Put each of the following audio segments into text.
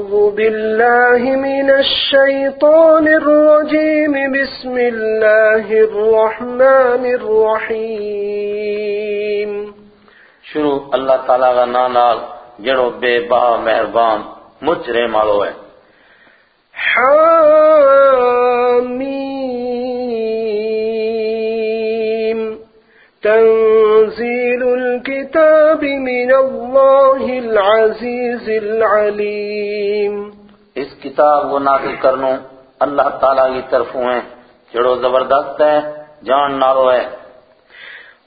أعوذ بالله من الشيطان الرجيم. بسم الله الرحمن الرحيم. شروع اللہ تعالیٰ کا نا نال جڑو بے بہا مہربان مجھ مالو ہے۔ حاميم الكتاب من الله العزيز العليم. اس کتاب کو نازل کرنو اللہ تعالیٰ کی طرفوں ہیں جڑو زبردست ہے جان نالو ہے۔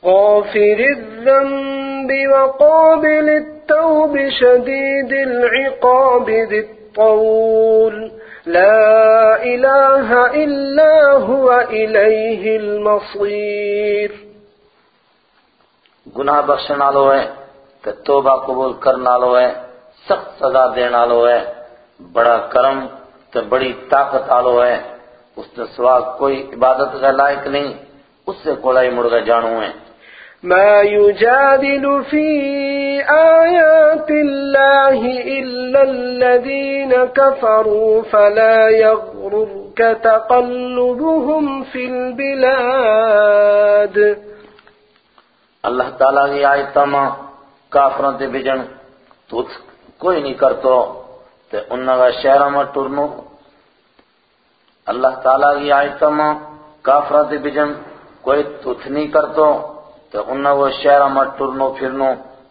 غافر الذنب وقابل التوب شديد العقاب ذي الطول. لا إله إلا هو إليه المصير. گناہ بخشن آلو ہے، تے توبہ قبول کرن آلو ہے، سخت سزا دین آلو ہے، بڑا کرم تے بڑی طاقت آلو ہے۔ اس نے سوا کوئی عبادت کا لائق نہیں، اس سے کوڑائی مڑگا جانو ہے ما يجادل في آيات الله إلا الذين كفروا فلا يغررك تقلبهم في البلاد۔ اللہ تعالیٰ کی آیتاں ماں کافروں تے بجن تو کوئی نہیں کرتو تے انہاں کا شہرہ میں ٹرنو۔ اللہ تعالیٰ کی آیتاں ماں کافروں تے بجن کوئی تُتھ نہیں کرتو تے انہاں کو شہرہ میں ٹرنو پھرنو۔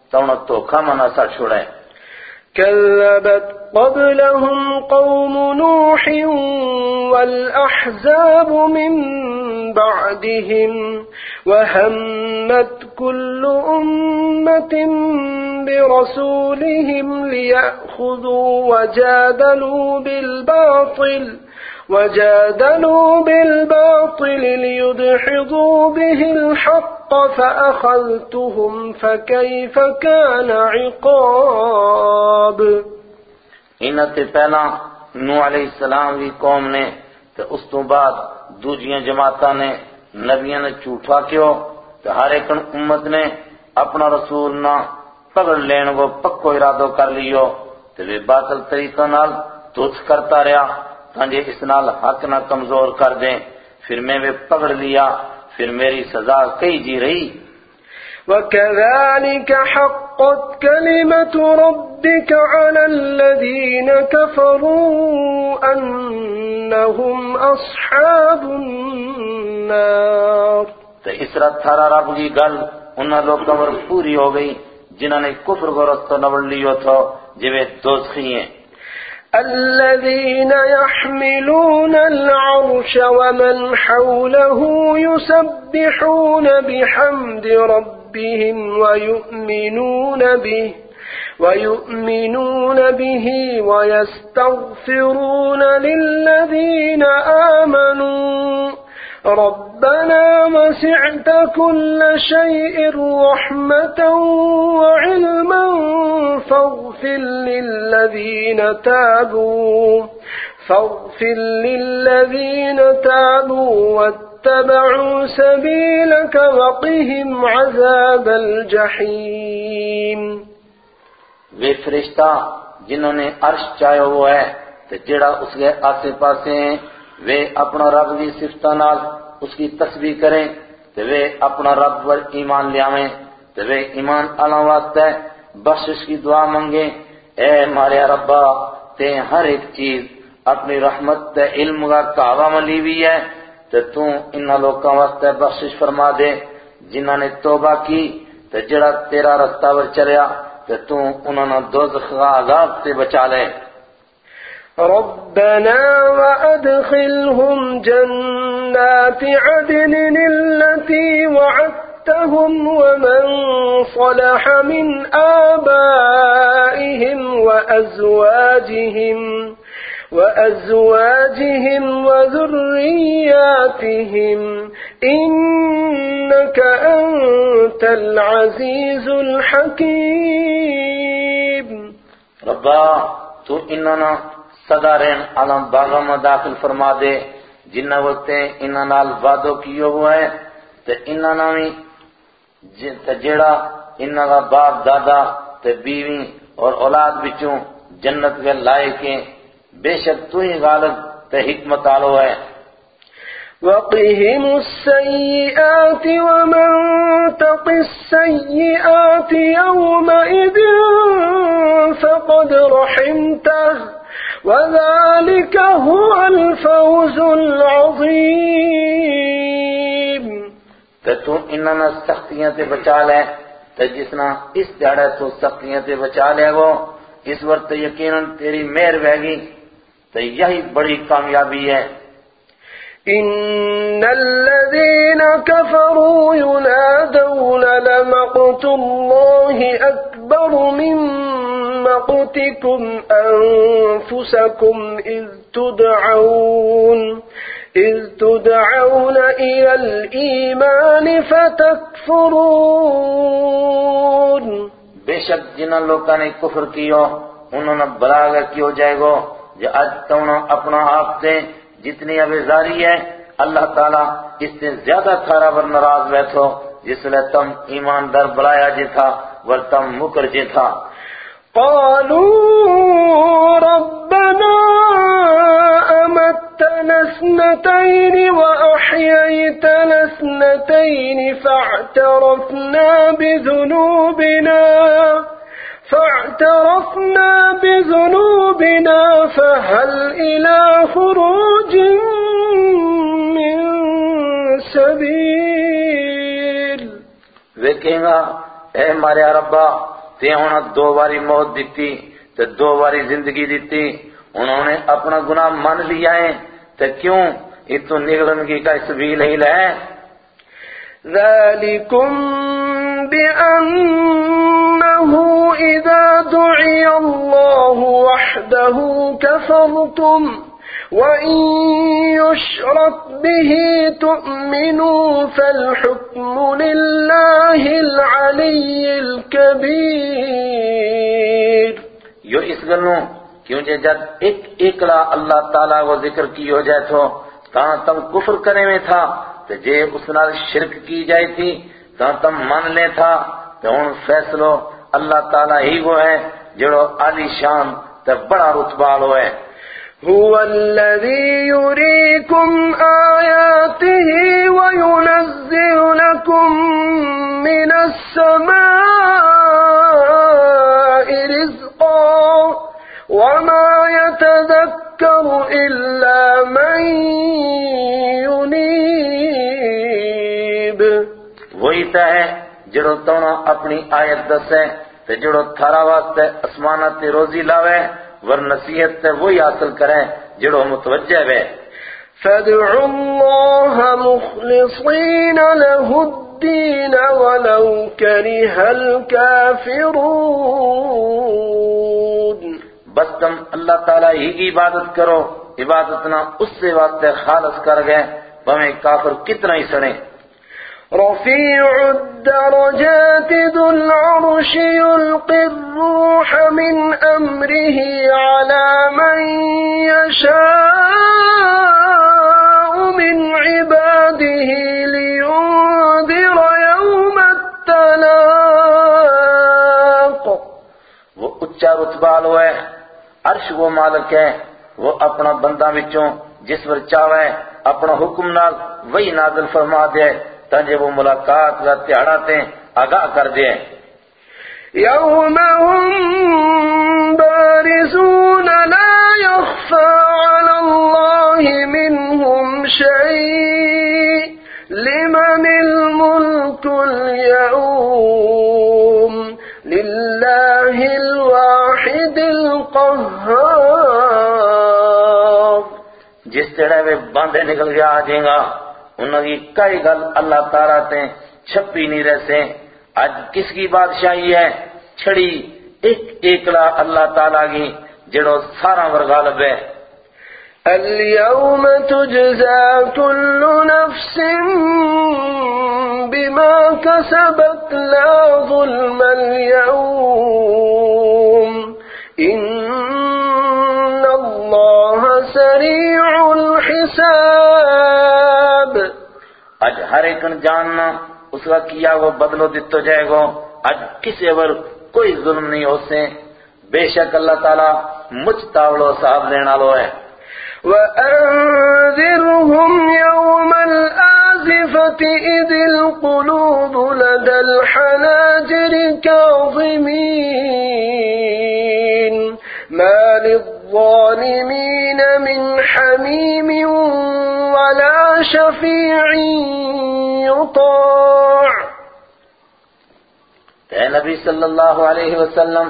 تو انہاں تو کھانا سا چھوڑے۔ كذبت قبلهم قوم نوح والأحزاب من بعدهم۔ وهمت كل أمة برسولهم ليأخذوا وجادلوا بالباطل وجادلوا بالباطل ليدحضوا به الحق فأخذتهم فكيف كان عقاب انہاں تے پہلا نوح علیہ السلام کی قوم نے تے اس تو بعد دوجیاں جماعتاں نے نبیاں نے جھوٹا کیوں تے ہر ایک امت نے اپنا رسول نہ پکڑ لین کو پکو ارادو کر لیو تو وہ باطل طریقہ نال تجھ کرتا رہا تانجے اس نال حق نہ کمزور کر دیں، پھر میں وہ پکڑ لیا، پھر میری سزا کئی جی رہی۔ وكذلك حقت كلمة ربك على الذين كفروا أنهم أصحاب النار. تو اس رات تھارا رب کی گل انہاں لوگوں پر پوری ہو گئی جنہوں نے کفر کو رستو نبڑ لیو تھو جوے دوزخی ہیں۔ الذين يحملون العرش ومن حوله يسبحون بحمد ربهم ويؤمنون به ويؤمنون به ويستغفرون للذين آمنوا. ربنا وسعت كل شيء رحمة وعلما فاغفر للذين تابوا فاغفر للذين تابوا واتبعوا سبيلك وقهم عذاب الجحيم. وہ فرشتہ، جنہوں نے عرش چاہے ہوا ہے تو جڑا اس کے آسے پاسے ہیں وہ اپنا رب کی صفتہ نال اس کی تسبیح کریں تو وہ اپنا رب پر ایمان لیاویں تو وہ ایمان اللہ واسطے بخشش کی دعا منگیں اے مارے ربا، تے ہر ایک چیز اپنی رحمت تے علم کا کعوہ ملی ہوئی ہے۔ تو تو ان لوگوں واسطے بخشش فرما دے جنہوں نے توبہ کی تو جڑا تیرا رستہ پر چلیا تو تو انہوں نے دوزخ کا عذاب سے بچا لے۔ ربنا وأدخلهم جنات عدن التي وعدتهم ومن صلح من آبائهم وأزواجهم وأزواجهم وذرياتهم إنك أنت العزيز الحكيم ربا، تو انہاں سدا رہن عالم باغا میں داخل فرما دے جنہ وقتے انہاں نال وعدو کیو ہوا ہے، تے انہاں نامی تے جیڑا انہاں کا باپ دادا تے بیوی اور اولاد بچوں جنت کے لائقیں بے شک تو ہی غالب تے حکمت آلو ہے۔ وقهم السيئات ومن تق السيئات يومئذ فقد رحمته وذلك هو الفوز العظيم۔ تے تو انہاں سختیاں تے بچا لے۔ تے جسنا اس دیڑے تو سختیاں تے بچا لے وہ اس وقت یقیناً تیری مہر بہگی تو یہی بڑی کامیابی ہے۔ إن الذين كفروا ينادون لمقت الله أكبر من مقتكم أنفسكم إذ تدعون إذ تدعون إلى الإيمان فتكفرون۔ بے شک جنہ لوگوں نے کفر کیو انہوں نے بلاغ کیو جائے گو۔ جو اج تو اپنا آپ دیں جتنی ابزاری ہے، اللہ تعالیٰ اس سے زیادہ تھارا بر ناراض بیٹھو، جس لیے تم ایماندار بلایا جی تھا، ور تم مکر جی تھا۔ قالوا ربنا أمتنا اثنتين وأحييتنا اثنتين فاعترفنا بذنوبنا. فاعترفنا بذنوبنا فهل إلى خروج من سبيل؟ وہ کہیں گا اے مارے ربا تے ہونا دو باری موت دیتی تے دو باری زندگی دیتی انہوں نے اپنا گناہ مان لیا ہے تے کیوں؟ یہ تو نگلن کی کا سبیل ہی لے۔ ذلكم بأنه إذا دعي الله وحده كفرتم وإن يشرك به تؤمنوا فالحكم لله العلي الكبير. یو اس گلوں کیوں جے جب ایک ایکلا اللہ تعالیٰ کو ذکر کی ہو جائے تو کہاں تم کفر کرے میں تھا تو جے اس نال شرک کی جائے تھی کہاں تم مان لے تھا تو ان فیصلو اللہ تعالیٰ ہی وہ ہے جڑو عالی شان تو بڑا رتبہ لو ہے هو الذي يريكم آياته وينزل لكم من السماء رزقا وما يتذكر إلا من ينيب. وہی تا ہے جڑو تونا اپنی آیت دس ہے تے جڑو تھارا واسطے اسمانہ تے روزی لاوے ور نصیحت تے وہی حاصل کرے جڑو متوجہ ہے فادعوا الله مخلصين له الدين ولو كره الكافرون۔ بس تم اللہ تعالیٰ ہی کی عبادت کرو عبادت نہ اس سے واسطے خالص کر گئے بھویں کافر کتنا ہی سڑیں رفيع الدرجات ذو العرش يلقي الروح من أمره على من يشاء من عباده لينذر يوم التلاق. وہ اچا رتبہ لو ہے عرش وہ مالک ہے، وہ اپنا بندہ بچوں جس پر چاہے اپنا حکم نال وہی نازل فرما دے۔ تاکہ وہ ملاقات کا تہاڑا تے آگاہ کر دے۔ يوم هم بارزون لا يخفى على الله منهم شيء لمن الملك اليوم لله الواحد القهار جس طرح وہ باندھے نکل گیا آ جائیں گا۔ انہوں کی کئی گل اللہ تعالیٰ تے چھپی نہیں رہتے آج کس کی بادشاہی ہے؟ چھڑی ایک ایکلا اللہ تعالیٰ کی جڑو سارا ورغالب ہے۔ اليوم تجزى كل نفس بما كسبت لا ظلم اليوم إن الله سريع الحساب ہر ایک جاننا، اس کا کیا وہ بدلو دیتو جائے گو؟ اج کسی ور کوئی ظلم نہیں ہو سے بے شک اللہ تعالیٰ مجھ تاولو صاحب دینا لو ہے۔ وأنذرهم يوم الآزفة إذ القلوب لدى الحناجر كاظمين ما للظالمين من حميم ولا شفيع يطاع اے نبی صلی اللہ علیہ وسلم،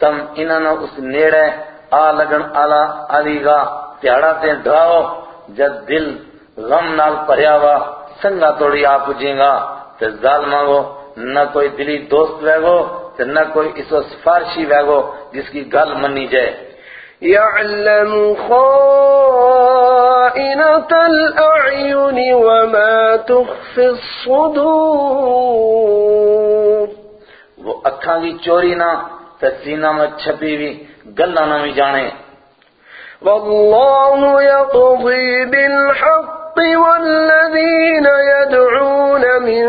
تم انہوں نے اس نیڑے آ لگن آلا علی گا تیاڑا تے ڈراؤ جد دل غم نال پریا سنگا توڑی آ پجیں گا، تے ظالمہ گو، نہ کوئی دلی دوست ویگو، تے نہ کوئی اس و سفارشی ویگو، جس کی گل منی جائے۔ يعلم خائنة الأعين وما تخفي الصدور. وہ اکھاں کی چوری نہ تے سینہ میں چھپی ہوئی گلہ نہ بھی جانے والله يقضي بالحق والذين يدعون من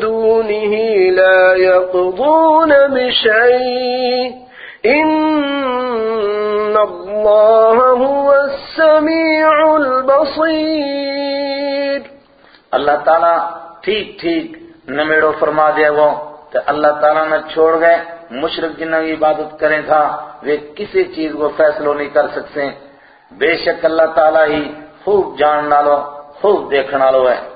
دونه لا يقضون بشيء. إن الله هو السميع البصير اللہ تعالیٰ ٹھیک ٹھیک نمیڑو فرما دے وہ تو اللہ تعالیٰ نے چھوڑ گئے، مشرق جنہ کی عبادت کریں تھا، وہ کسی چیز کو فیصلو نہیں کر سکتے۔ بے شک اللہ تعالیٰ ہی خوب جاننا لو خوب دیکھنا لو ہے۔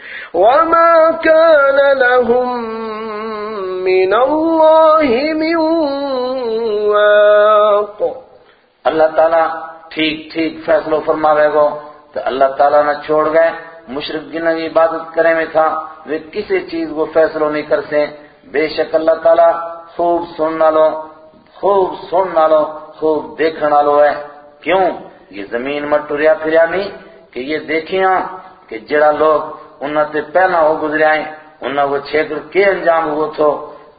وما كان لهم من الله من واق. اللہ تعالیٰ ٹھیک ٹھیک فیصلو فرماوے گو تو اللہ تعالیٰ نے چھوڑ گئے مشرق جنہ کی عبادت کرے میں تھا، وہ کسی چیز کو فیصلو نہیں کر سیں بے شک اللہ تعالیٰ خوب سننا لو خوب سننا لو خوب دیکھنا لو ہے۔ کیوں؟ یہ زمین میں ٹریا پھریا نہیں کہ یہ دیکھیاں کہ جڑا لوگ انہاں تے پہلا ہو گزرے آئیں، انہاں وہ چھیکر کے انجام ہو تھو؟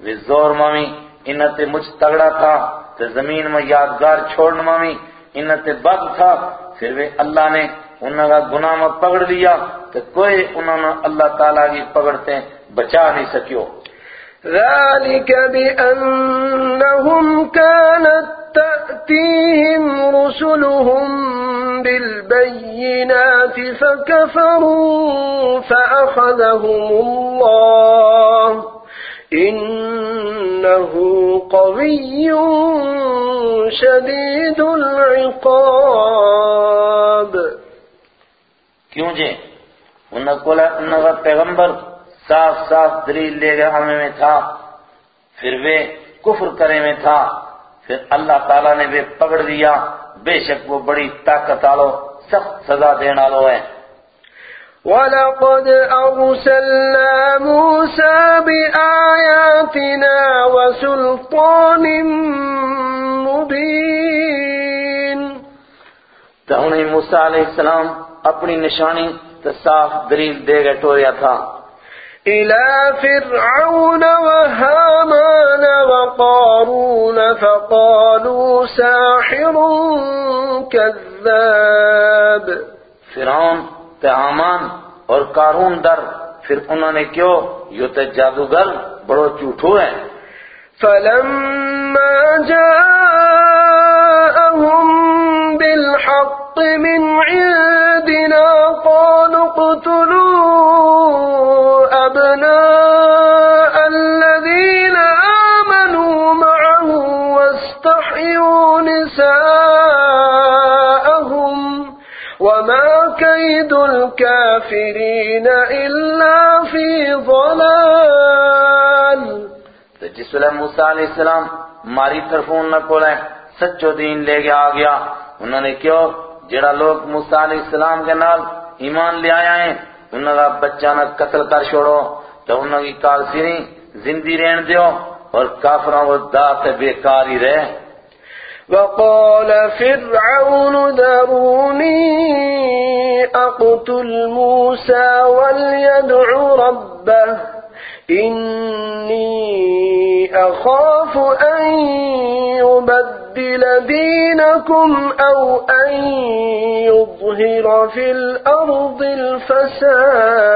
وہ زور مامی، انہاں تے مجھ تگڑا تھا، تے زمین میں یادگار چھوڑنا مامی، انہاں تے بد تھا، پھر وہ اللہ نے انہاں کا گناہ میں پکڑ لیا تو کوئی انہوں نے اللہ تعالیٰ کی پکڑتے بچا نہیں سکیو۔ ذلك بأنهم كانت تأتيهم رسلهم بالبينات فكفروا فأخذهم الله إنه قوي شديد العقاب. کیوں جی؟ جے انہوں کولا انہوں کا پیغمبر صاف صاف دلیل لے گئے ہمیں میں تھا، پھر وہ کفر کرے میں تھا۔ پھر اللہ تعالیٰ نے وہ پکڑ دیا بے شک وہ بڑی طاقت آلو سخت سزا دینا لو ہے وَلَقَدْ أَرْسَلْنَا مُوسَى بِآيَاتِنَا وَسُلْطَانٍ مُبِينٍ۔ تو انہیں موسیٰ علیہ السلام اپنی نشانی تو صاف دلیل دے گئے ٹوریا تھا۔ إِلَى فِرْعَوْنَ وَهَامَانَ وَقَارُونَ فَقَالُوا سَاحِرٌ كَذَّابٌ. فرعون تے آمان اور قارون در پھر انہوں نے کیوں؟ یہ تے جادوگر بڑو جھوٹو ہے فَلَمَّا جَاءَهُم بِالْحَقِّ مِنْ عِندِنَا قَالُوا اقْتُلُوا أَبْنَاءَ الَّذِينَ آمَنُوا مَعَهُ وَاسْتَحْيُوا نِسَاءَهُمْ وَمَا كَيْدُ الْكَافِرِينَ إِلَّا فِي ضَلَالٍ. تو جس ویلے موسیٰ علیہ السلام ماری طرفوں نہ کولے سچو دین لے کے آ گیا انہوں نے کیوں جڑا لوگ موسیٰ علیہ السلام کے نال ایمان لے آیا ہیں انہوں کا بچہ نہ قتل کر چھوڑو، تو انہوں کی کالسینی زندی رہن دیو، اور کافروں کو دا تے بیکار ہی رہے۔ وقال فرعون ذروني أقتل موسى وليدع ربه إني أخاف أن يبدل دينكم أو أن يظهر في الأرض الفساد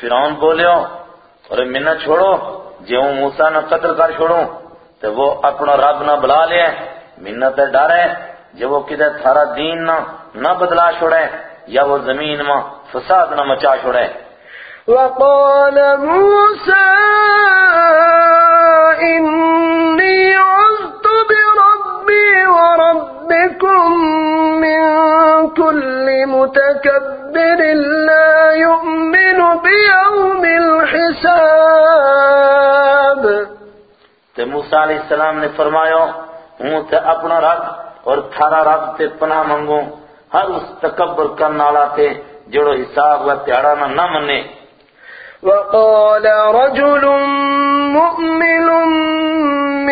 فرعون بولیو اور منہ چھوڑو ہوں موسیٰ نہ قتل کر چھوڑوں تو وہ اپنا رب نہ بلا لے منہ تے ڈارے جے وہ کدھے تھارا دین نہ نہ بدلا چھوڑے یا وہ زمین میں فساد نہ مچا چھوڑے۔ وقال موسى إني بربي وربكم من كل متكبر لا يؤمن بيوم الحساب. تے موسیٰ علیہ السلام نے فرمایا ہوں تے اپنا رب اور تھارا رب تے پناہ منگوں ہر اس تکبر کرنا والا تے جڑو حساب و تیارا نہ نہ منے۔ وقال رجل مؤمن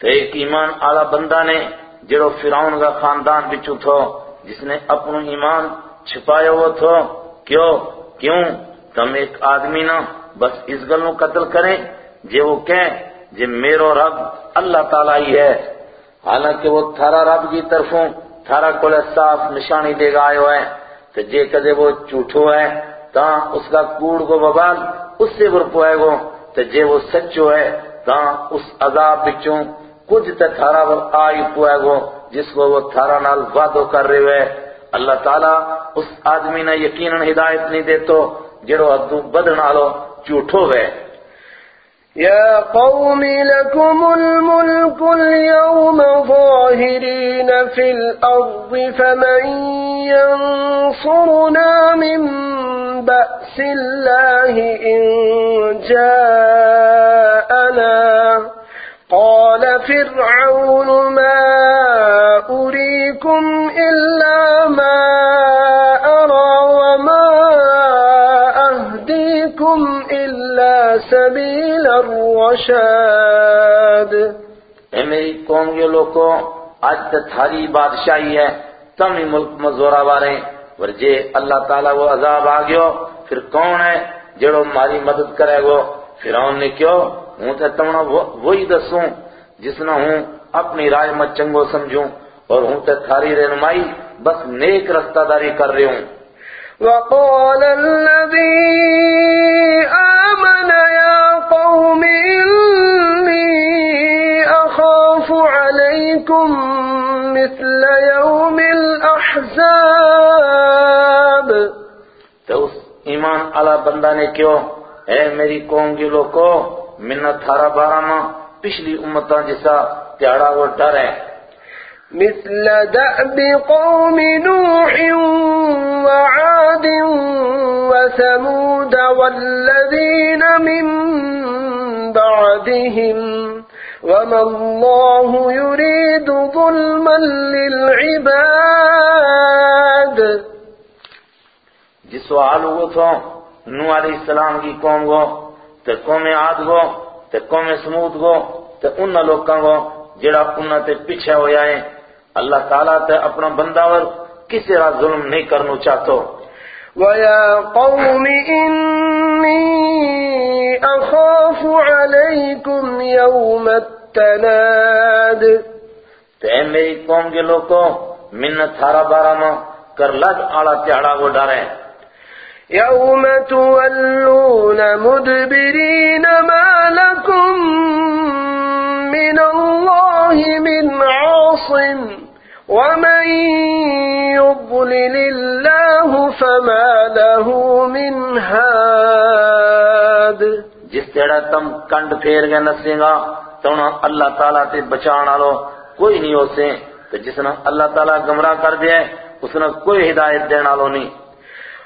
تے ایک ایمان آلا بندہ نے جڑو فرعون کا خاندان بچو تھو، جس نے اپنو ایمان چھپایا ہوا تھو۔ کیوں؟ کیوں؟ تم ایک آدمی نہ بس اس گلوں قتل کریں جے وہ کہیں جے میرو رب اللہ تعالیٰ ہی ہے۔ حالانکہ وہ تھارا رب کی طرفوں تھارا کول صاف نشانی دے گا آئے ہوئے تو جے کدے وہ جھوٹو ہے، تاں اس کا کوڑ کو ببال اس سے برپوائے گو۔ تو جے وہ سچو ہے، تاں اس عذاب بچوں کچھ تے تھارا آئی پوائے گو، جس کو وہ تھارا نال وعدو کر رہے ہوئے اللہ تعالیٰ اس آدمی نے یقیناً ہدایت نہیں دیتو، جڑو حدو بدنا لو جھوٹو ہے يا قوم لكم الملك اليوم ظاهرين في الأرض فمن ينصرنا من بأس الله إن جاءنا۔ قال فرعون ما أريكم إلا ما أرى وما أهديكم إلا سبيل الرشاد اے میری قوم کے لوگوں، آج تے تھاری بادشاہی ہے، تم ہی ملک میں بارے ور جے اللہ تعالیٰ وہ عذاب آ گیو، پھر کون ہے جڑو ماری مدد کرے گو؟ فرعون نے کیوں؟ ہوں تے تمنا وہی دسوں جس نہ ہوں اپنی رائے میں چنگو سمجھوں اور ہوں تے تھاری رہنمائی بس نیک رستہ داری کر رہی ہوں۔ وقال الذي آمن يا قوم إني أخاف عليكم مثل يوم الأحزاب۔ تو اس ایمان علا بندہ نے کیوں اے میری قوم کے لوگوں منت تھارا بارہ ماں پچھلی امتاں جیسا تیارا وہ ڈر ہے۔ مثل دأب قوم نوح وعاد وثمود والذين من بعدهم وما الله يريد ظلما للعباد۔ جس حال ہوا تھا نو علیہ السلام کی قوم گو تے قوم عاد گو تے قوم سمود گو تے ان لوکاں گو جڑا انہاں تے پیچھے ہویا ہے۔ اللہ تعالیٰ تے اپنا بندہ ور کسی را ظلم نہیں کرنو چاہتو۔ ويا قوم إني أخاف عليكم يوم التناد۔ تے میری قوم کے لوگوں من تھارا بارہ ماں کر لگ آڑا تیاڑا وہ ڈرے۔ يوم تولون مدبرين ما لكم من الله من عاصم ومن يضلل الله فما له من هاد جس تیڑا تم کنڈ پھیر گئے نسیں گا تو انہاں اللہ تعالیٰ تے بچان آلو کوئی نہیں ہو سے تو جس نے اللہ تعالیٰ گمراہ کر دیا ہے اس نے کوئی ہدایت دینا آلو نہیں۔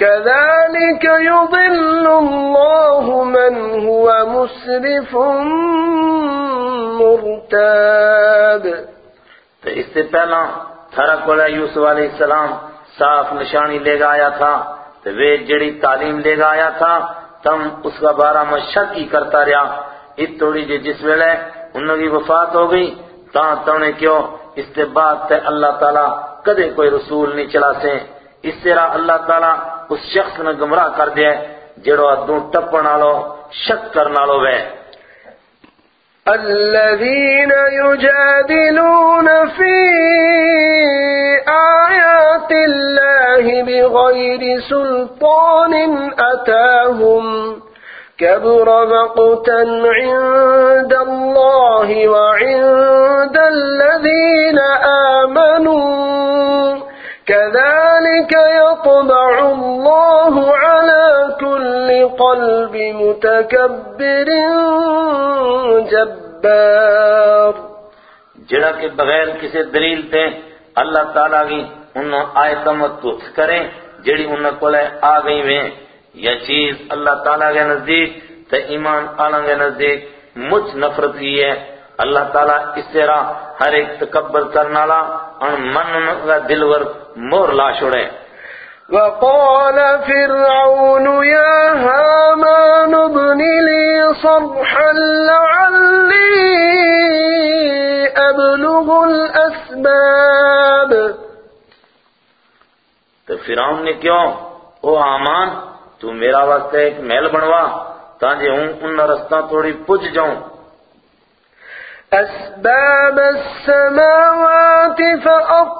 كذلك يضل الله من هو مسرف مرتاب. تو اس سے پہلا تھرا کولا یوسف علیہ السلام صاف نشانی لے گا آیا تھا، تو وہ جڑی تعلیم لے گا آیا تھا، تم اس کا بارہ میں شک ہی کرتا رہا۔ اس توڑی جی جس ویلے انہوں کی وفات ہو گئی تاں تو نے کیوں اس کے بعد تے اللہ تعالیٰ کدے کوئی رسول نہیں چلا سے اس طرح اللہ تعالیٰ اس شخص نے گمراہ کر دیا جڑو ادوں ٹپن والو شک کرنا لو وے۔ الذين يجادلون في آيات الله بغير سلطان أتاهم كبر مقتا عند الله وعند الذين آمنوا۔ كذلك يطبع الله على كل قلب متكبر جبار. جڑا کہ بغیر کسی دلیل تے اللہ تعالیٰ کی انہوں آیتوں متوس کریں جڑی انہوں کو لے آ گئی میں یہ چیز اللہ تعالیٰ کے نزدیک تے ایمان آلہ کے نزدیک مجھ نفرت کی ہے۔ اللہ تعالیٰ اس طرح ہر ایک تکبر کرنا لا ان من کا دلور مور لا چھوڑے وقال فرعون يا هامان ابن لي صرحا لعلي أبلغ الأسباب۔ تو فرعون نے کیوں؟ او آمان تو میرا واسطے ایک محل بنوا تاکہ ہوں ان رستہ تھوڑی پج جاؤں۔ أسباب السماوات فأطلع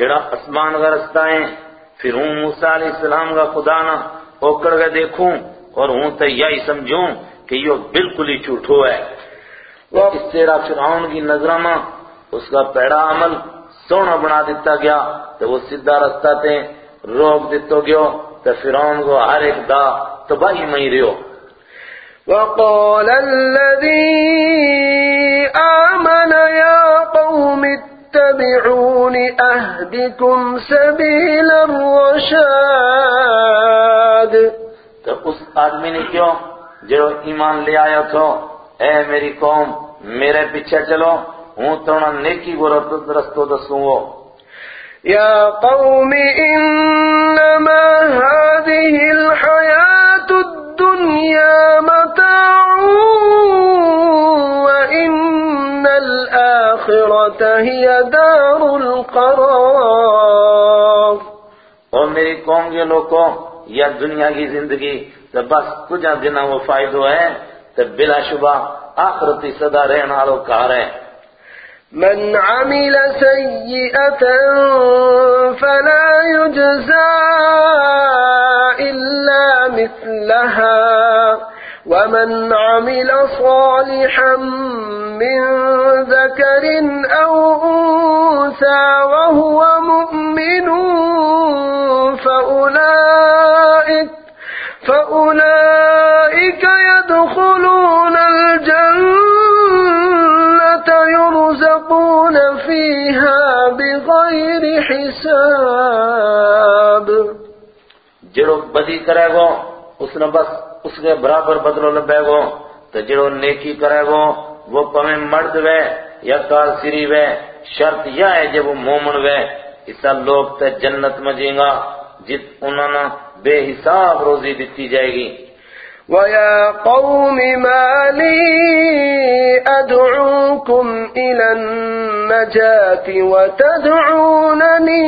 جڑا اسمان کا رستہ ہے، پھر ہوں موسیٰ علیہ السلام کا خدا نہ ہو کر کے دیکھوں اور ہوں تو یہی سمجھوں کہ یہ بالکل ہی جھوٹو ہے۔ اس تیرا فرعون کی نظرانہ اس کا پیڑا عمل سونا بنا دیتا گیا تو وہ سیدھا رستہ تے روک دیتو گیا تو فرعون کو ہر ایک دا تباہی میں ہی رہو۔ وقال الذي آمن يا قوم اتبعون أهدكم سبيل الرشاد تو اس آدمی نے کیوں جو ایمان لے آیا تھو اے میری قوم میرے پیچھے چلو ہوں تو نیکی کو رستو دسوں وہ يا قوم إنما هذه الحياة الدنيا متاع وإن الآخرة هي دار القرار. اور میری قوم کے لوگوں یا دنیا کی زندگی تو بس کچھ دنوں وہ فائدہ ہے تو بلا شبہ آخرتی صدا رہنا والوں کار ہے۔ من عمل سيئة فلا يجزى إلا مثلها. ومن عمل صالحا من ذكر أو أنثى وهو مؤمن فأولئك, فأولئك يدخلون الجنة يرزقون فيها بغير حساب. جرب بدي کرے اس نے بس اس کے برابر بدلو لبے گو تو جڑو نیکی کرے گو، وہ پمیں مرد وے یا کالسری وے، شرط یہ ہے جب وہ مومن وے۔ اسا لوگ تے جنت میں گا جت انہوں نے بے حساب روزی دیتی جائے گی۔ وَيَا قَوْمِ مَا لِي أَدْعُوكُمْ إِلَى النَّجَاةِ وَتَدْعُونَنِي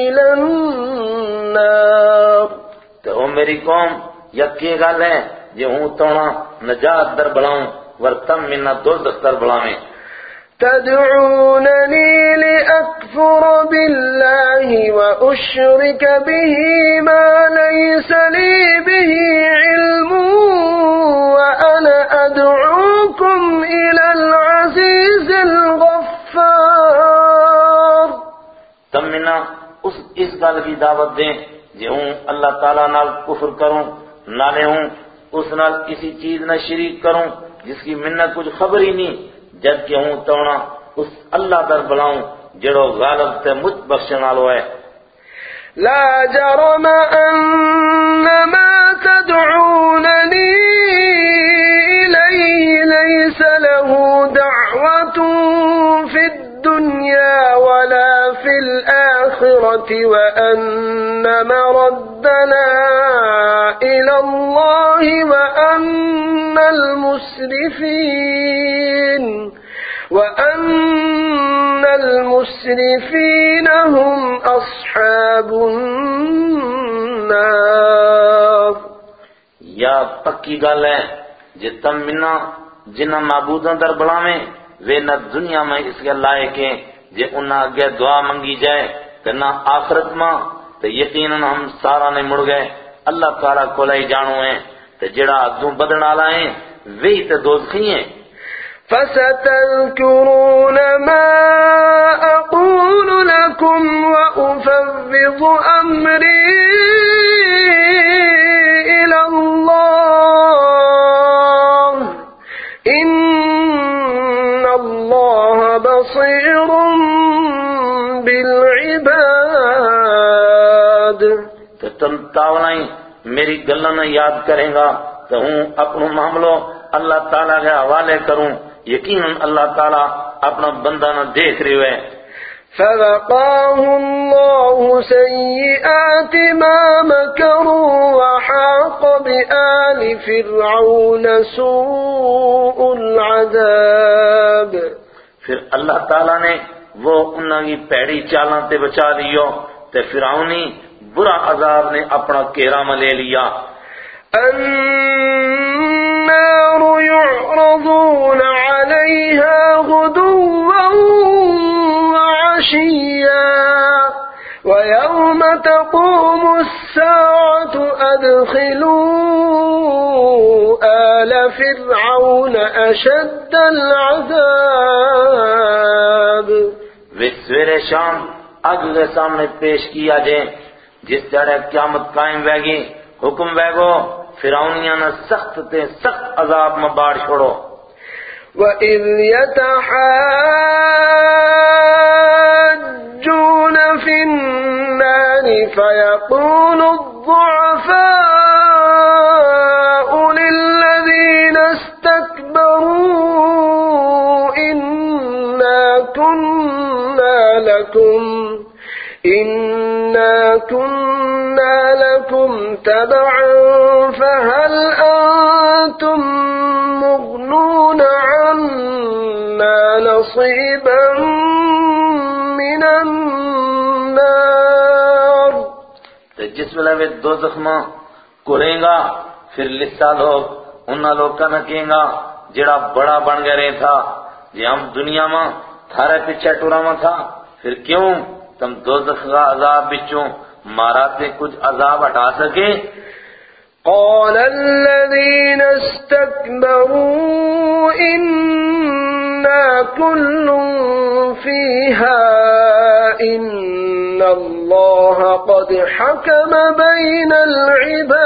إِلَى النَّارِ تو او میری قوم یکی گل ہے جو ہوں تونا نجات در بلاؤں ورتم منہ دوزخ در بلاؤں تدعونني لأكفر بالله وأشرك به ما ليس لي به علم وأنا أدعوكم إلى العزيز الغفار۔ تم منہ اس اس گل کی دعوت دیں۔ جے ہوں اللہ تعالیٰ نال کفر کروں، نالے ہوں، اس نال کسی چیز نہ شریک کروں، جس کی منہ کچھ خبر ہی نہیں جبکہ ہوں تونا اس اللہ در بلاؤں، جڑو غالب تے مجھ بخشن آلو ہے۔ لا جرم أن ما تدعونني إليه ليس له دعوة في الدنيا الآخرة وأن مردنا إلى الله وأن المسرفين وأن المسرفين هم أصحاب النار. یا پکی گل ہے جے تم منہ جنہ معبودوں در بلاویں وہ نہ دنیا میں اس کے لائق ہیں جے انہاں اگے دعا منگی جائے۔ کہ آخرت ماں تو یقیناً ہم سارا نے مڑ گئے۔ اللہ تعالیٰ کو جانو ہیں۔ تو جڑا ادوں بدن آلا ہیں، وہی تو دوزخی ہیں۔ فستذكرون ما أقول لكم وأفوض أمري إلى الله إن الله بصير بالعباد۔ تاولائیں میری گلوں نے یاد کریں گا تو ہوں اپنا معاملو اللہ تعالیٰ کے حوالے کروں یقیناً اللہ تعالیٰ اپنا بندہ نہ دیکھ رہے ہوئے۔ فوقاه الله سيئات ما مكروا وحاق بآل فرعون سوء العذاب۔ پھر اللہ تعالیٰ نے وہ انہوں کی پیڑی چالاں تے بچا لیو تے فرعونی برا عذاب نے اپنا کیرا میں لے لیا۔ النار يعرضون عليها غدوا وعشيا ويوم تقوم الساعة أدخلوا آل فرعون أشد العذاب۔ وہ سویرے شام اگ کے سامنے پیش کیا جائیں جس جڑے قیامت قائم ویگی حکم ویگو فرعونیاں نے سخت تے سخت عذاب میں باڑ چھوڑو۔ وَإِذْ يَتَحَاجُّونَ فِي النَّارِ فَيَقُولُ الضُّعَفَاءُ لِلَّذِينَ اسْتَكْبَرُوا إِنَّا كُنَّا لَكُمْ إِنَّا كُنَّا لَكُمْ تَبَعًا فَهَلْ أَنْتُمْ مُغْنُونَ عَنَّا نَصِيبًا مِنَ النَّارِ؟ تو جس ویلے وہ دو زخماں کریں گا، پھر لسا لوگ انہاں لوگ کا نہ کہیں گا جڑا بڑا بن گئے رہے تھا یہ ہم دنیا میں تھارے پیچھے ٹورا میں تھا، پھر کیوں تم دو کا عذاب بچوں مارا تے کچھ عذاب ہٹا سکے۔ قال الذين استكبروا إنا كل فيها إن الله قد حكم بين العباد۔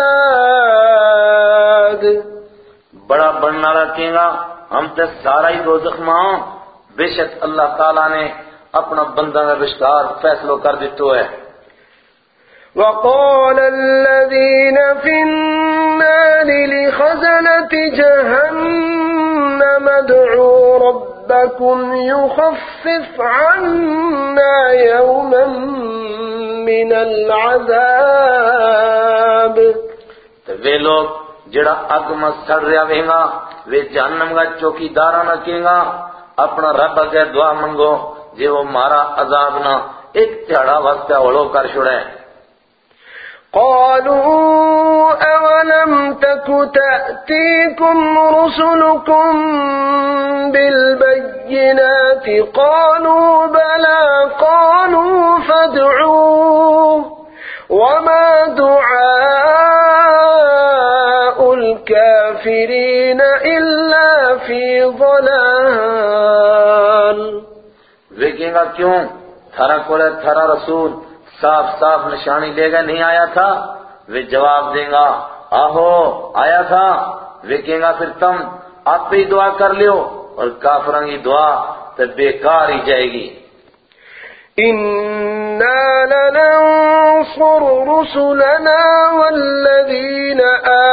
بڑا بننا رکھیں گا ہم تے سارا ہی دو زخماں بے شک اللہ تعالیٰ نے اپنا بندہ میں بشکار فیصلو کر دیتو ہے۔ وقال الذين في النار لخزنة جهنم ادعوا ربكم يخفف عنا يوما من العذاب۔ وہ لوگ جڑا اگ میں سڑ رہا وے گا وہ جہنم کا چوکی دارا نہ کہیں گا اپنا رب اگے دعا منگو۔ جے وہ مارا عذاب نہ ایک تہاڑا واسطہ ہولو کر چھڑے قالوا أولم تك تأتيكم رسلكم بالبينات؟ قالوا بلى، قالوا فادعوا وما دعاء الكافرين إلا في ضلال. وہ گا کیوں؟ تھرا کولے تھرا رسول، صاف صاف نشانی لے گا، نہیں آیا تھا؟ وہ جواب دیں گا، آہو، آیا تھا؟ وہ کہیں گا پھر تم آپ ہی دعا کر لیو، اور کافروں کی دعا تو بیکار ہی جائے گی۔ إنا لننصر رسلنا والذين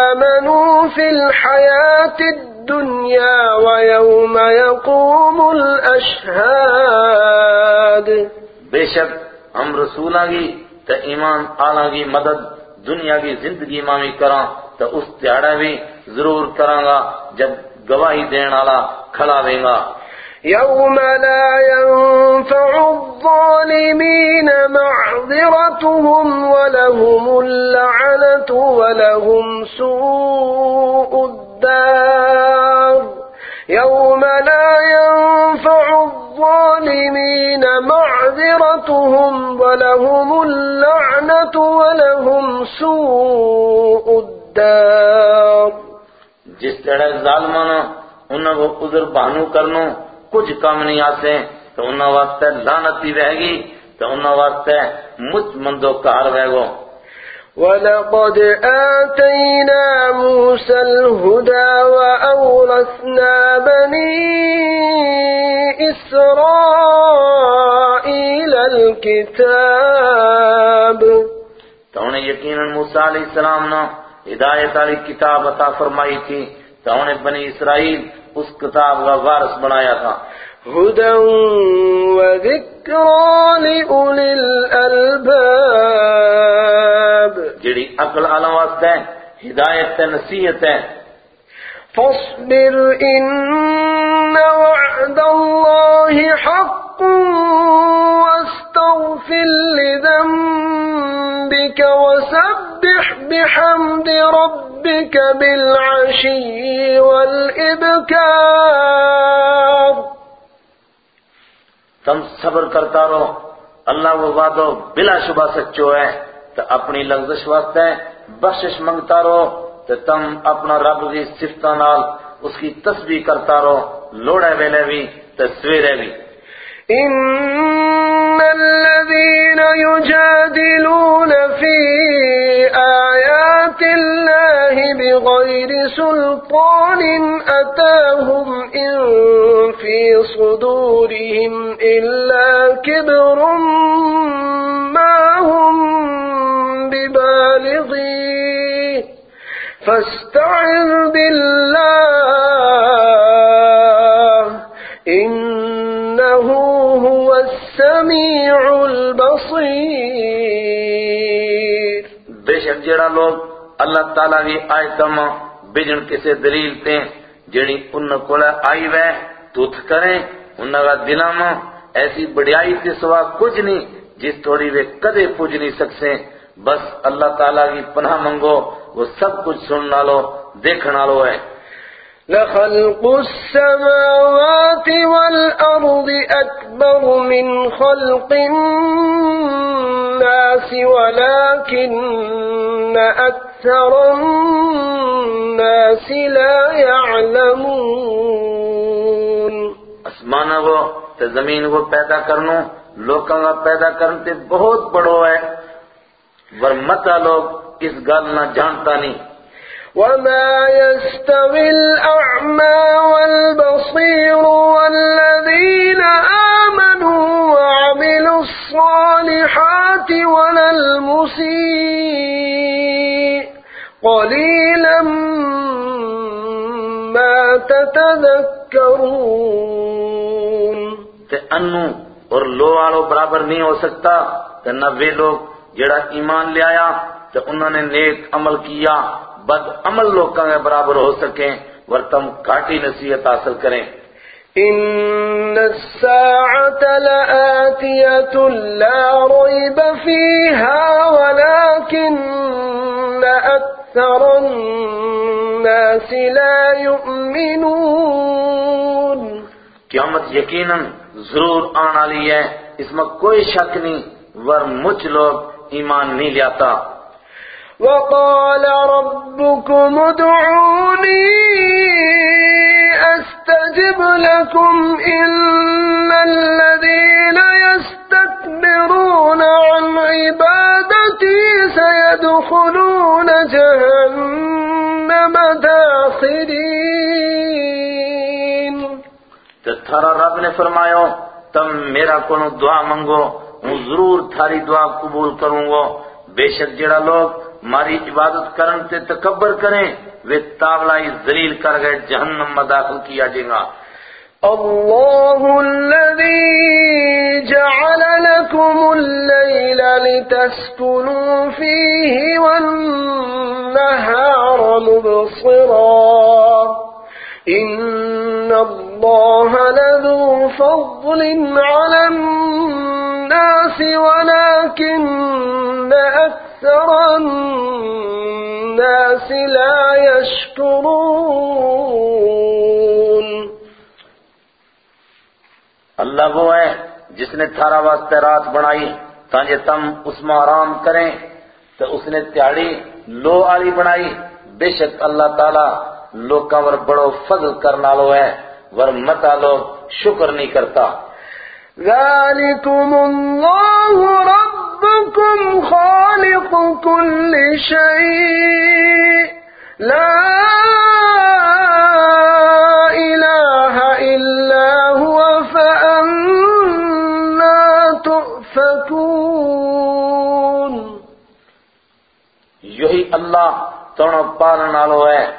آمنوا في الحياة الدنيا ويوم يقوم الأشهاد. بے شک ہم رسولہ کی تو ایمان آلہ کی مدد دنیا کی زندگی مامی بھی تا تو اس تیارہ بھی ضرور کرانگا جب گواہی دین والا کھلا ویں گا۔ يوم لا ينفع الظالمين معذرتهم ولهم اللعنة ولهم سوء الدار. يوم لا ينفع الظالمين معذرتهم ولهم اللعنة ولهم سوء الدار. جس طرح ظالمانا انہوں کو عذر بہانو کرنو کچھ کم نہیں آسے تو انہوں واسطے لانتی رہ گی تو انہوں واسطے مجھ مندو کار رہ گو ولقد آتينا موسى الهدى وأورثنا بني إسرائيل الكتاب۔ تو انہیں یقیناً موسیٰ علیہ السلام نے ہدایت علی کتاب عطا فرمائی تھی۔ تو انہیں بنی اسرائیل اس کتاب کا وارث بنایا تھا۔ هدى وذكرى لأولي الألباب۔ جڑی عقل عالم واسطے ہدایت تے نصیحت ہے فاصبر إن وعد الله حق واستغفر لذنبك وسبح بحمد ربك بالعشي والإبكار تم صبر کرتا رہو۔ اللہ وہ وعدو بلا شبہ سچو ہے تو اپنی لغزش واسطے بخشش منگتا رہو تو تم اپنا رب کی صفتہ نال اس کی تسبیح کرتا رہو، لوڑے ویلے بھی تو بھی۔ إن الذين يجادلون في آيات الله بغير سلطان أتاهم إن في صدورهم إلا كبر ما هم ببالغيه فاستعذ بالله. إنه هو السميع البصير. بے شک جڑا لوگ اللہ تعالیٰ کی آیتم بجن کسے دلیل تے جڑی ان کو آئی وے، تُتھ کریں، ان کا دلام ایسی بڑیائی تے سوا کچھ نہیں جس تھوڑی وہ کدے پوج نہیں سکسے۔ بس اللہ تعالیٰ کی پناہ منگو وہ سب کچھ سننا لو دیکھنا لو ہے۔ لخلق السماوات والأرض أكبر من خلق الناس ولكن أكثر الناس لا يعلمون۔ اسمانہ کو تے زمین کو پیدا کرنو لوکاں کا پیدا کرن تے بہت بڑو ہے۔ ورمتا لوگ اس گل نہ جانتا نہیں۔ وما يستوي الأعمى والبصير والذين آمنوا الصالحات ولا المسيء قليلا ما تتذكرون۔ تے انو اور لو والو برابر نہیں ہو سکتا وہ لوگ جڑا ایمان لے آیا تے انہوں نے نیک عمل کیا بد عمل لوکاں کے برابر ہو سکیں ور تم کاٹی نصیحت حاصل کریں۔ إن الساعة لآتية لا ريب فيها ولكن أكثر الناس لا يؤمنون۔ قیامت یقیناً ضرور آن والی ہے اس میں کوئی شک نہیں ور مجھ لوگ ایمان نہیں لیاتا۔ وقال ربكم ادعوني أستجب لكم إن الذين يستكبرون عن عبادتي سيدخلون جهنم داخرين. تو تھارا رب نے فرمایا، تم میرا کونو دعا منگو ہوں ضرور تھاری دعا قبول کروں گا بے شک جڑا لوگ ماری عبادت کرن تے تکبر کریں وہ تاولائی ذلیل کر گئے، جہنم میں داخل کیا جائے گا۔ الله الذي جعل لكم الليل لتسكنوا فيه والنهار مبصرا۔ إن الله لذو فضل على الناس ولكن أكثر الناس لا يشكرون۔ اللہ وہ ہے جس نے تھارا واسطے رات بنائی تاکہ تم اس میں آرام کریں تو اس نے تیاڑی لو آلی بنائی۔ بے شک اللہ تعالیٰ لوکاں ور بڑو فضل کرنا لو ہے ور متا لوگ شکر نہیں کرتا۔ ذلكم الله ربكم خالق كل شيء. لا إله إلا هو فأنا تؤفكون. یہی اللہ تونو پالن والو ہے.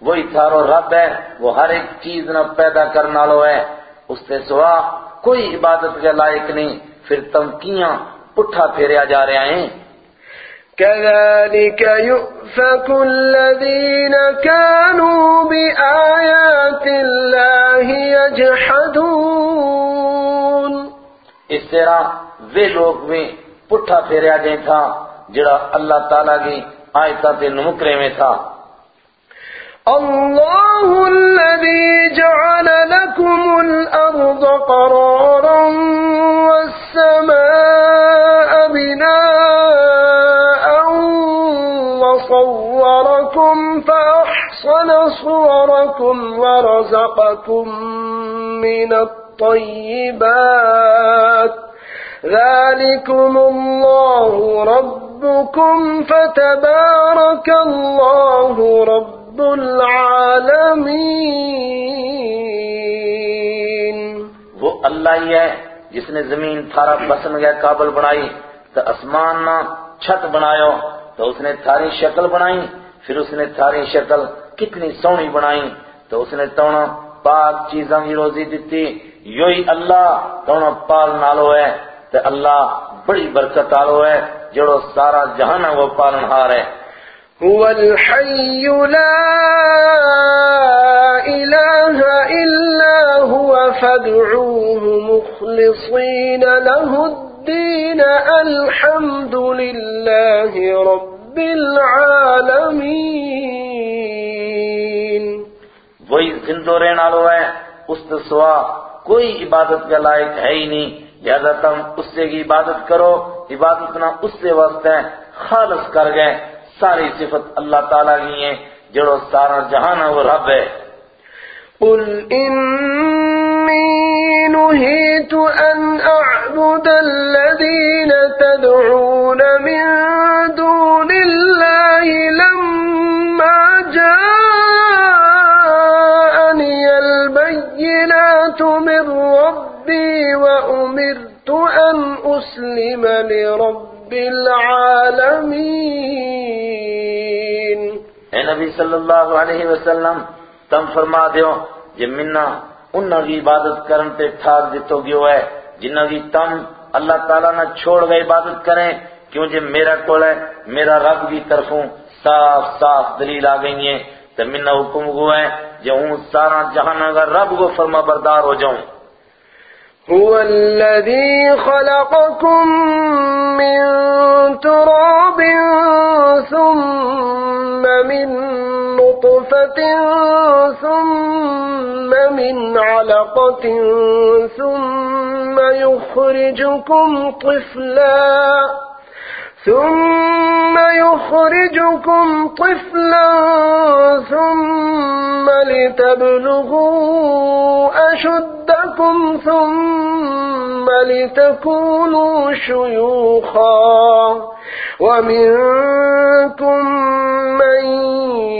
وہی تھارو رب ہے. وہ ہر ایک چیز نہ پیدا کرنے والو ہے. اس سے سوا کوئی عبادت کے لائق نہیں. پھر تم کیاں پٹھا پھیریا جا رہے ہیں. كذلك يؤفك الذين كانوا بآيات الله يجحدون. اس طرح وہ لوگ بھی پٹھا پھیریا گئے تھا جڑا اللہ تعالیٰ کی آیتاں تے نمکرے میں تھا۔ الله الذي جعل لكم الأرض قرارا والسماء صوركم ورزقكم من الطيبات. ذلكم الله ربكم فتبارك الله رب العالمين. وہ اللہ ہی ہے جس نے زمین تھارا بسن گیا قابل بنائی، تو اسمان نہ چھت بنایا، تو اس نے تھاری شکل بنائی، پھر اس نے تھاری شکل کتنی سونی بنائی تو اس نے تونا پاک چیزاں کی روزی دیتی۔ یہی اللہ تونا پال نالو ہے تو اللہ بڑی برکت آلو ہے جڑو سارا جہان وہ پالن ہار ہے۔ هو الحي لا إله إلا هو فادعوه مخلصين له الدين الحمد لله رب العالمين وہی زندو رہن والو ہے، اس سے سوا کوئی عبادت کے لائق ہے ہی نہیں۔ لہذا تم اس سے کی عبادت کرو، عبادت نہ اس سے واسطے ہے۔ خالص کر گئے۔ ساری صفت اللہ تعالیٰ کی ہیں۔ جڑو سارا جہان ہے، وہ رب ہے۔ قل إني نهيت أن أعبد الذين تدعون من دون الله لما جاءني البينات من ربي وأمرت أن أسلم لرب العالمين. اے نبی صلی اللہ علیہ وسلم، تم فرما دیو، جے منا انہاں کی عبادت کرن تے ٹھاک دیتو گیو ہے، جنہاں کی تم اللہ تعالیٰ نہ چھوڑ گئے عبادت کریں، کیوں جے میرا کول ہے، میرا رب کی طرفوں صاف صاف دلیل آ گئی ہیں تو منا حکم کو ہے جے ہوں سارا جہان اگر رب کو فرما بردار ہو جاؤں۔ هو الذي خلقكم من تراب ثم من نطفة ثم من علقة ثم يخرجكم طفلا۔ ثم يخرجكم طفلا ثم لتبلغوا أشدكم ثم لتكونوا شيوخا. ومنكم من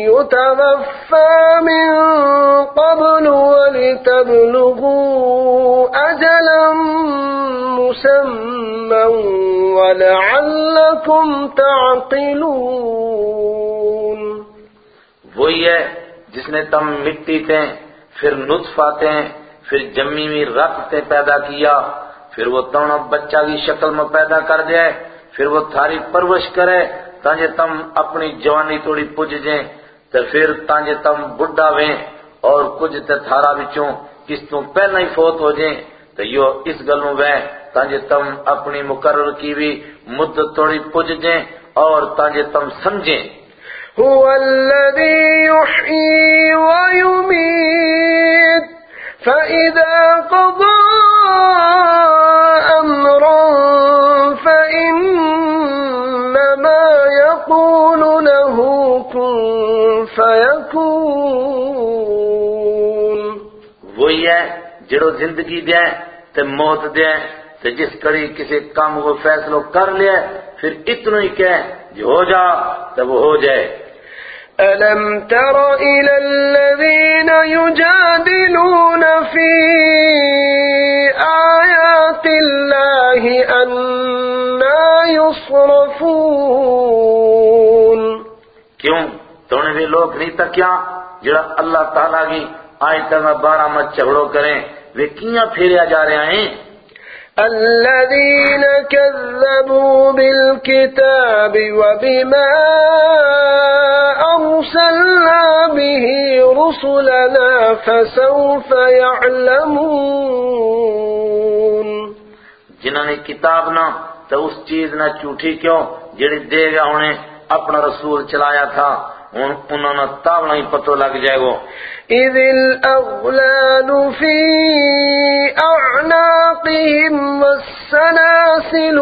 يتوفى من قبل ولتبلغوا أجلا مسمى ولعلكم تعقلون. وہی ہے جس نے تم مٹی تے پھر نطفہ تے پھر جمی میں رت تے پیدا کیا، پھر وہ تونوں بچہ کی شکل میں پیدا کر دے پھر وہ تھاری پرورش کرے، تانجے تم اپنی جوانی توڑی پج جیں تو پھر تانجے تم بڈھا ویں، اور کچھ تے تھارا بچوں کس تو پہلا ہی فوت ہو جائیں تو یو اس گلوں ویں، تانجے تم اپنی مقرر کی بھی مدت توڑی پج جیں، اور تانجے تم سمجھیں۔ هو الذي يحيي ويميت، فإذا قضى أمرا فيكون وہی ہے جڑو زندگی دے تے موت دے تے جس کڑی کسی کام کو فیصلو کر لیا پھر اتنا ہی کہہ جو ہو جا تب وہ ہو جائے۔ ألم تر إلى الذين يجادلون في آيات الله أنا يصرفون کیوں؟ تو نے بھی لوگ نہیں تکیا جڑا اللہ تعالیٰ کی آیتہ میں بارہ مت جھگڑو کریں۔ وہ کیاں پھیریا جا رہے ہیں الذين كذبوا بالكتاب وبما أرسلنا به رسلنا فسوف يعلمون۔ جنہوں نے کتاب نہ تو اس چیز نہ جھوٹی کیوں؟ جڑی دے گا انہیں اپنا رسول چلایا تھا۔ ان- انہوں نے تاونا ہی پتو لگ جائے گو إذ الأغلال في أعناقهم والسلاسل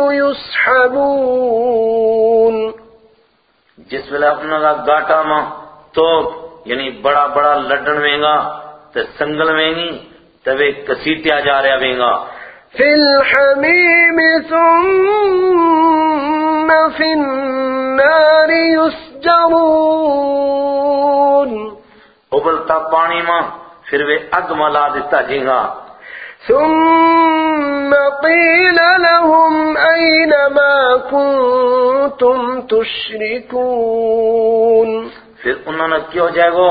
يسحبون جس ویلے اپنا کا گاٹا ماں تو یعنی بڑا بڑا لڈن وینگا تے سنگل وینگی تے وہ کسیٹیا جا رہا وینگا في الحميم ثم في النار يسجرون ابلتا پانی ماں پھر وہ اگ ملا دیتا جیگا ثم قيل لهم أين ما كنتم تشركون پھر انہوں نے کیوں جائے گو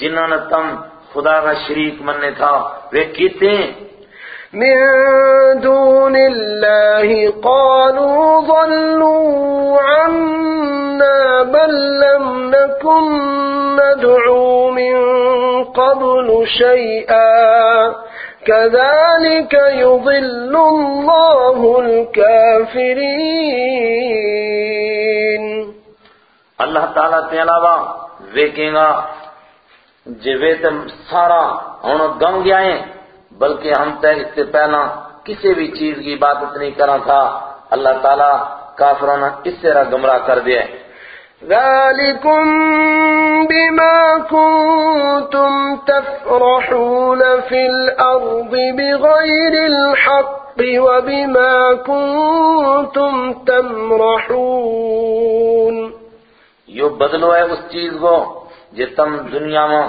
جنہوں نے تم خدا کا شریک مننے تھا وہ کیتے ہیں من دون الله قالوا ضلوا عنا بل لم نكن ندعو من قبل شيئا. كذلك يضل الله الكافرين. اللہ تعالیٰ کے علاوہ وہ گا جے وہ تم سارا ہوں گم گیا ہے بلکہ ہم تے اس سے پہلا کسی بھی چیز کی عبادت نہیں کرا تھا۔ اللہ تعالیٰ کافرانہ اس سے گمراہ کر دیا ذلكم بما كنتم تفرحون في الأرض بغير الحق وبما كنتم تمرحون یہ بدلو ہے اس چیز کو جو تم دنیا میں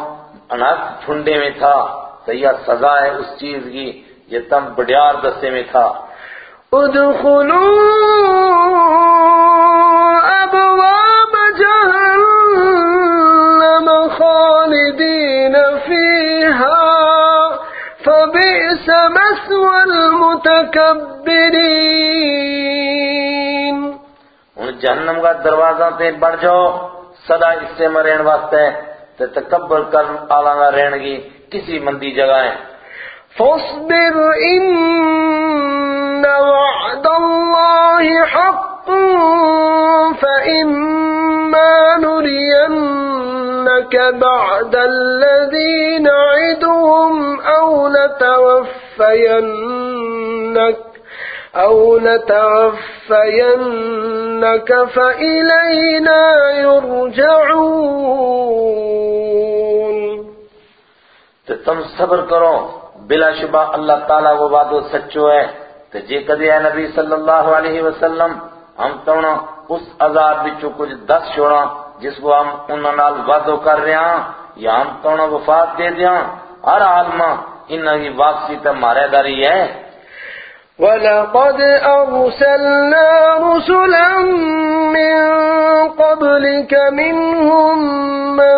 اناج ٹھنڈے میں تھا تو یہ سزا ہے اس چیز کی یہ تم بڑیار دستے میں تھا۔ ادخلوا أبواب جهنم خالدين فيها فبئس مثوى المتكبرين ان جہنم کا دروازہ تے بڑھ جاؤ سدا اس سے مرین واسطے تے تکبر کر آلاں گا رہن گی کسی مندی جگہ ہے۔ فاصبر إن نرينك بعد الذي نعدهم أو نتوفينك أو نتوفينك فإلينا يرجعون. تو تم صبر کرو، بلا شبہ اللہ تعالیٰ وہ وعدو سچو ہے۔ تو جے کدی ہے نبی صلی اللہ علیہ وسلم، ہم تونا اس عذاب بچو کچھ دس چھوڑا جس کو ہم انہوں نال وعدو کر رہے ہیں یا ہم تونا وفات دے دیا ہاں۔ ہر عالمہ انہوں کی واپسی تے مارے داری ہے۔ ولقد أرسلنا رسلا من قبلك منهم من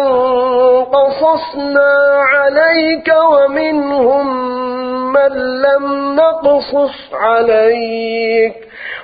قصصنا عليك ومنهم من لم نقصص عليك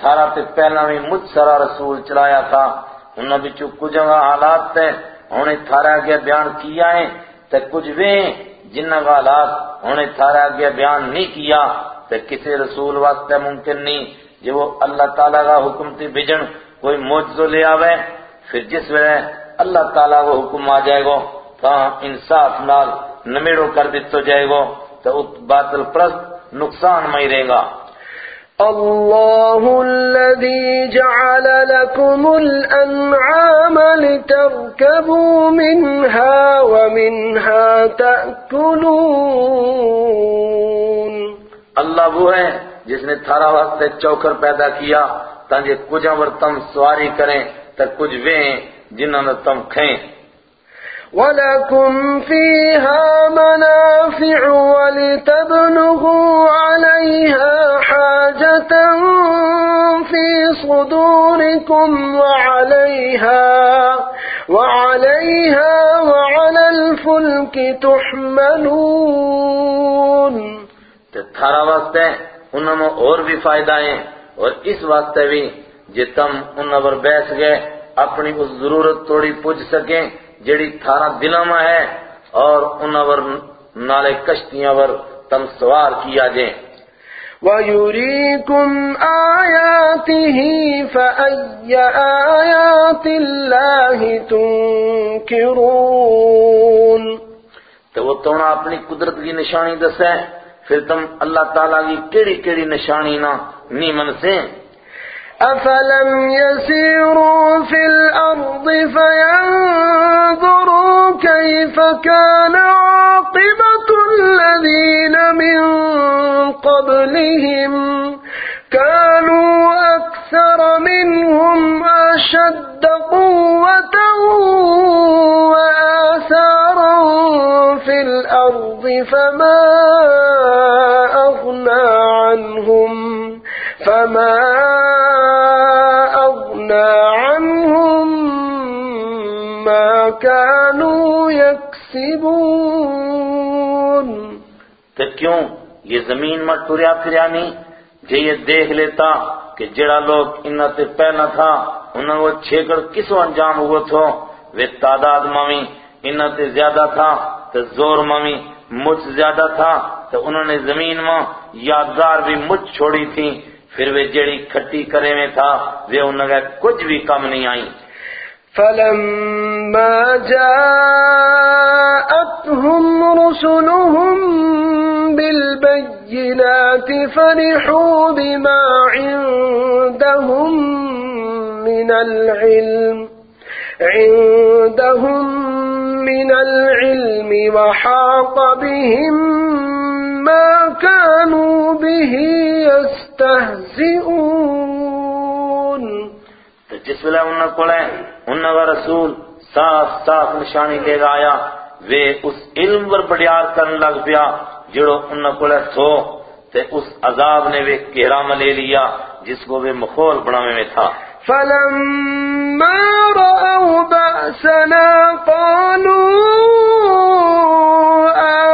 تھارا تے پہلا بھی مجھ سرا رسول چلایا تھا۔ انہوں بچو کچھ حالات تے انہیں تھارا گیا بیان کیا ہے تے کچھ وے جنہ کا حالات انہیں تھارا گیا بیان نہیں کیا تے کسی رسول واسطے ممکن نہیں جو وہ اللہ تعالیٰ کا حکم تھی بجن کوئی موجزو لے آوے۔ پھر جس وقت اللہ تعالیٰ کو حکم آ جائے گا تو انصاف نال نمیڑو کر دیتو جائے گا تو باطل پرست نقصان میں رہے گا۔ الله الذي جعل لكم الأنعام لتركبوا منها ومنها تأكلون اللہ وہ ہے جس نے تھارا واسطے چوکر پیدا کیا تاکہ کچھ اور تم سواری کریں تو کچھ وے ہیں جنہوں نے تم کھیں۔ ولكم فيها منافع ولتبلغوا عليها حاجة في صدوركم وعليها وعليها وعلى الفلك تحملون تو تھارا واسطے انہوں میں اور بھی فائدہ ہیں اور اس واسطے بھی جے تم انہوں پر بیس گئے اپنی اس ضرورت توڑی پوچھ سکیں جڑی تھارا میں ہے اور انہوں پر نالے کشتیاں پر تم سوار کیا جائیں ويريكم آياته فأي آيات الله تنكرون۔ تو وہ تونا اپنی قدرت کی نشانی دسے پھر تم اللہ تعالیٰ کی کیڑی کیڑی نشانی نہ نہیں من سے أفلم يسيروا في الأرض فينظروا كيف كان عاقبة الذين من قبلهم؟ كانوا أكثر منهم أشد قوة وآثارا في الأرض فما أغنى عنهم فما كانوا يكسبون. تو کیوں یہ زمین میں ٹریا پھریا نہیں؟ جے یہ دیکھ لیتا کہ جڑا لوگ انہاں سے پہلا تھا، انہاں وہ چھیکڑ کسو انجام ہوئے تھو؟ وہ تعداد ممی انہاں سے زیادہ تھا تو زور ممی مجھ زیادہ تھا تو انہوں نے زمین میں یادگار بھی مجھ چھوڑی تھی۔ پھر وہ جڑی کھٹی کرے میں تھا وہ انہوں نے کچھ بھی کم نہیں آئی۔ فلما جاءتهم رسلهم بالبينات فرحوا بما عندهم من العلم عندهم من العلم وحاق بهم ما كانوا به يستهزئون جس ویلے انہوں کو انہوں کا رسول صاف صاف نشانی لے گا آیا وہ اس علم پر بڑیار کرن لگ پیا، جڑو انہوں کو تھو، تے اس عذاب نے وہ کہرام لے لیا، جس کو وہ مخول بڑھاوے میں تھا۔ فلما رأوا بأسنا قالوا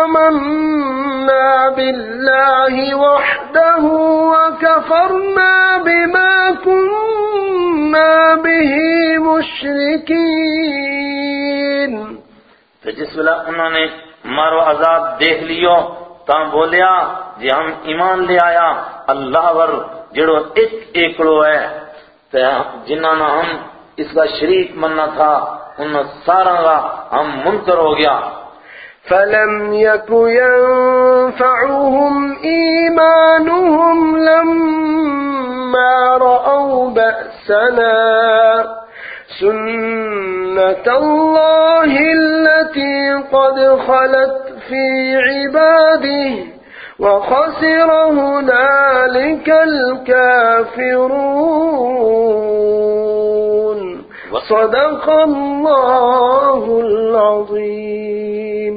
آمنا بالله وحده وكفرنا بما به مشركين۔ تو جس ویلے انہوں نے مارو عذاب دیکھ لیو تاں بولیا جی ہم ایمان لے آیا اللہ ور جڑو ایک ایکڑو ہے۔ تے جنہاں نہ ہم اس کا شریک مننا تھا ان سارا کا ہم منکر ہو گیا۔ فلم يك ينفعهم إيمانهم لما رأوا بأسنا سنة الله التي قد خلت في عباده وخسر هنالك الكافرون. صدق الله العظيم.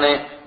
نے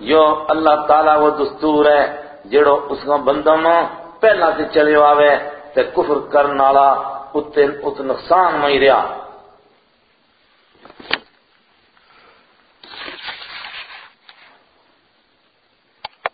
یو اللہ تعالیٰ وہ دستور ہے، جڑو اس کا بندہ نو پہلا سے چلے آوے تے کفر کرن والا ات ات نقصان مئی رہا۔